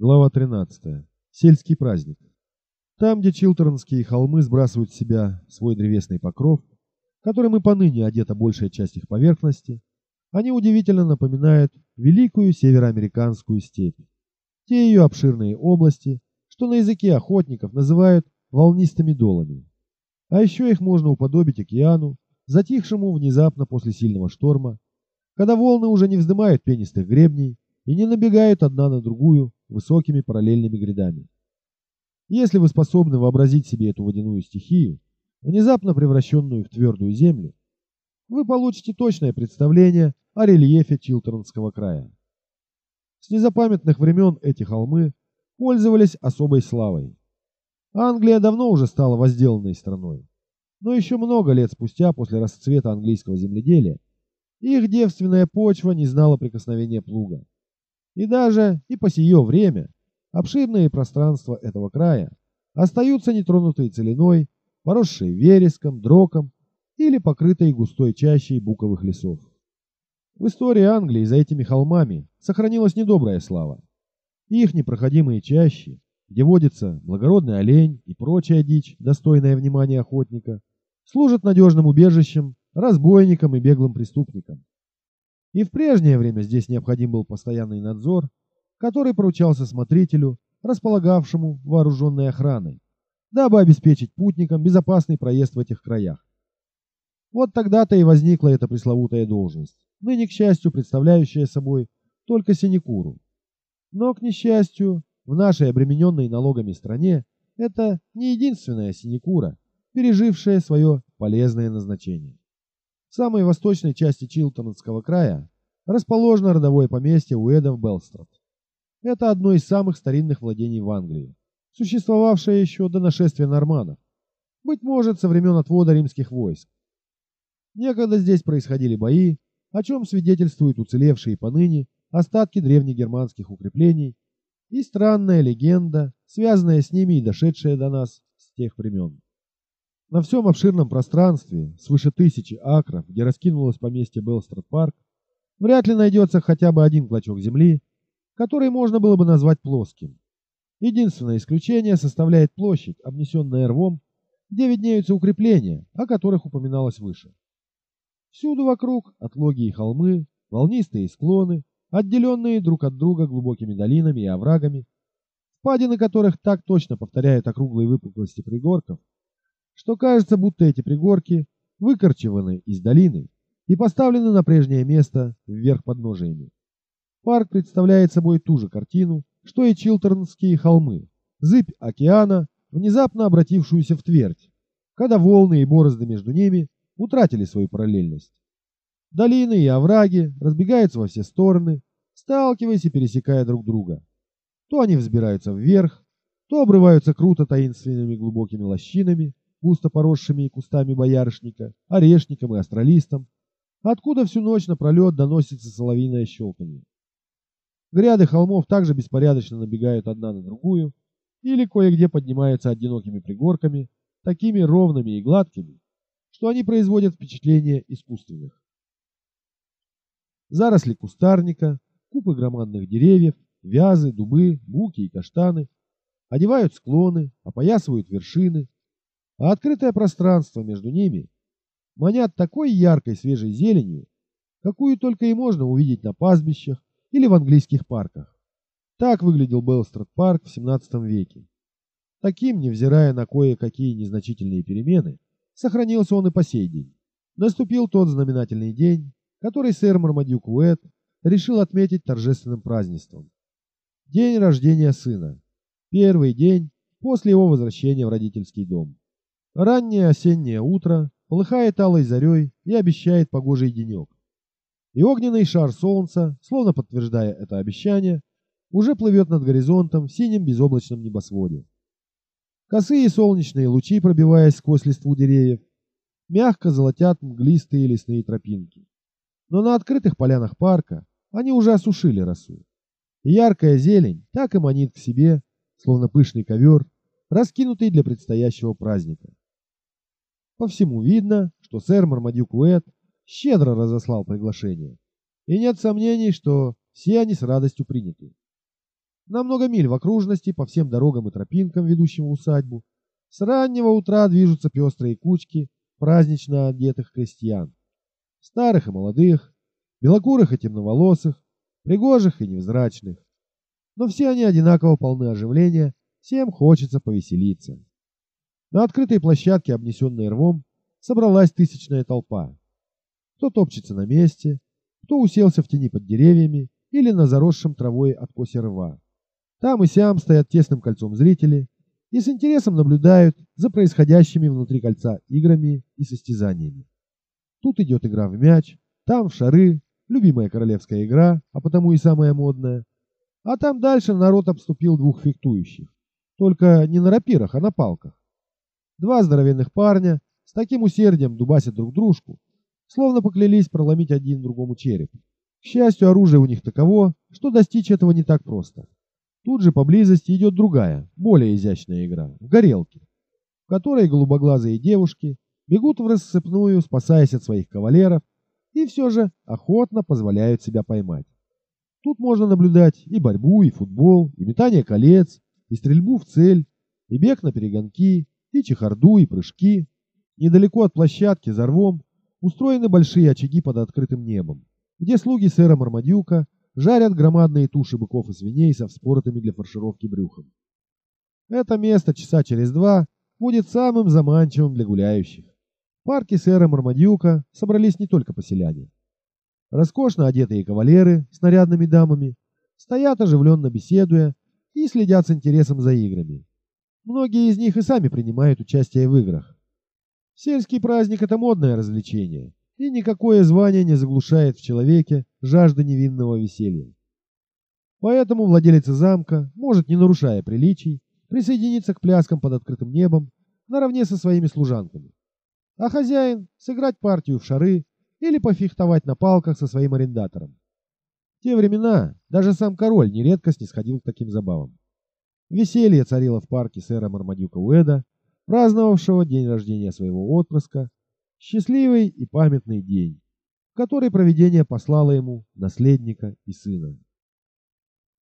Глава 13. Сельский праздник. Там, где Чилтернские холмы сбрасывают с себя свой древесный покров, которым и поныне одета большая часть их поверхности, они удивительно напоминают великую североамериканскую степь. Те ее обширные области, что на языке охотников называют волнистыми долами. А еще их можно уподобить океану, затихшему внезапно после сильного шторма, когда волны уже не вздымают пенистых гребней и не набегают одна на другую высокими параллельными грядами. Если вы способны вообразить себе эту водяную стихию, внезапно превращенную в твердую землю, вы получите точное представление о рельефе Чилтернского края. С незапамятных времен эти холмы пользовались особой славой. Англия давно уже стала возделанной страной, но еще много лет спустя, после расцвета английского земледелия, их девственная почва не знала прикосновения плуга. И даже и по сие время обширные пространства этого края остаются нетронутые целиной, поросшие вереском, дроком или покрытые густой чащей буковых лесов. В истории Англии за этими холмами сохранилась недобрая слава. Их непроходимые чащи, где водится благородный олень и прочая дичь, достойная внимания охотника, служат надежным убежищем разбойникам и беглым преступникам. И в прежнее время здесь необходим был постоянный надзор, который поручался смотрителю, располагавшему вооруженной охраной, дабы обеспечить путникам безопасный проезд в этих краях. Вот тогда-то и возникла эта пресловутая должность, ныне, к счастью, представляющая собой только синекуру. Но, к несчастью, в нашей обремененной налогами стране это не единственная синекура, пережившая свое полезное назначение. Самой восточной части Чилтонского края расположено родовое поместье Уэдов Белстрад. Это одно из самых старинных владений в Англии, существовавшее еще до нашествия норманов, быть может, со времен отвода римских войск. Некогда здесь происходили бои, о чем свидетельствуют уцелевшие поныне остатки древнегерманских укреплений и странная легенда, связанная с ними и дошедшая до нас с тех времен. На всем обширном пространстве, свыше тысячи акров, где раскинулось поместье Белстрад-парк, вряд ли найдется хотя бы один клочок земли, который можно было бы назвать плоским. Единственное исключение составляет площадь, обнесенная рвом, где виднеются укрепления, о которых упоминалось выше. Всюду вокруг отлоги и холмы, волнистые склоны, отделенные друг от друга глубокими долинами и оврагами, впадины которых так точно повторяют округлые выпуклости пригорков, что кажется, будто эти пригорки выкорчеваны из долины и поставлены на прежнее место вверх подножиями. Парк представляет собой ту же картину, что и Чилтернские холмы, зыбь океана, внезапно обратившуюся в твердь, когда волны и борозды между ними утратили свою параллельность. Долины и овраги разбегаются во все стороны, сталкиваясь и пересекая друг друга. То они взбираются вверх, то обрываются круто таинственными глубокими лощинами, густо поросшими кустами боярышника, орешником и астролистом, откуда всю ночь напролет доносится соловиное щелканье. Гряды холмов также беспорядочно набегают одна на другую или кое-где поднимаются одинокими пригорками, такими ровными и гладкими, что они производят впечатление искусственных. Заросли кустарника, купы громадных деревьев, вязы, дубы, буки и каштаны одевают склоны, опоясывают вершины, а открытое пространство между ними манят такой яркой свежей зеленью, какую только и можно увидеть на пастбищах или в английских парках. Так выглядел Белстрад парк в 17 веке. Таким, невзирая на кое-какие незначительные перемены, сохранился он и по сей день. Наступил тот знаменательный день, который сэр Мармадюк Уэт решил отметить торжественным празднеством. День рождения сына. Первый день после его возвращения в родительский дом. Раннее осеннее утро полыхает алой зарей и обещает погожий денек. И огненный шар солнца, словно подтверждая это обещание, уже плывет над горизонтом в синем безоблачном небосводе. Косые солнечные лучи, пробиваясь сквозь листву деревьев, мягко золотят мглистые лесные тропинки. Но на открытых полянах парка они уже осушили росу. И яркая зелень так и манит к себе, словно пышный ковер, раскинутый для предстоящего праздника. По всему видно, что сэр Мармадюк Уэт щедро разослал приглашение, и нет сомнений, что все они с радостью приняты. на много миль в окружности по всем дорогам и тропинкам, ведущим в усадьбу, с раннего утра движутся пестрые кучки празднично одетых крестьян. Старых и молодых, белокурых и темноволосых, пригожих и невзрачных. Но все они одинаково полны оживления, всем хочется повеселиться. На открытой площадке, обнесенной рвом, собралась тысячная толпа. Кто топчется на месте, кто уселся в тени под деревьями или на заросшем травой откосе рва. Там и сям стоят тесным кольцом зрители и с интересом наблюдают за происходящими внутри кольца играми и состязаниями. Тут идет игра в мяч, там в шары, любимая королевская игра, а потому и самая модная. А там дальше народ обступил двух фехтующих. Только не на рапирах, а на палках. Два здоровенных парня с таким усердием дубасят друг дружку, словно поклялись проломить один другому череп. К счастью, оружие у них таково, что достичь этого не так просто. Тут же поблизости идет другая, более изящная игра – в горелки, в которой голубоглазые девушки бегут в рассыпную, спасаясь от своих кавалеров, и все же охотно позволяют себя поймать. Тут можно наблюдать и борьбу, и футбол, и метание колец, и стрельбу в цель, и бег на перегонки, и чехарду, и прыжки. Недалеко от площадки за рвом устроены большие очаги под открытым небом, где слуги сэра Мармадюка жарят громадные туши быков и свиней со вспоротыми для фаршировки брюхом. Это место часа через два будет самым заманчивым для гуляющих. В парке сэра Мармадюка собрались не только поселяне. Роскошно одетые кавалеры с нарядными дамами стоят оживленно беседуя и следят с интересом за играми. Многие из них и сами принимают участие в играх. Сельский праздник – это модное развлечение, и никакое звание не заглушает в человеке жажды невинного веселья. Поэтому владелец замка может, не нарушая приличий, присоединиться к пляскам под открытым небом наравне со своими служанками. А хозяин – сыграть партию в шары или пофехтовать на палках со своим арендатором. В те времена даже сам король нередко снисходил к таким забавам. Веселье царило в парке сэра Мармадюка Уэда, праздновавшего день рождения своего отпрыска, счастливый и памятный день, в который провидение послало ему наследника и сына.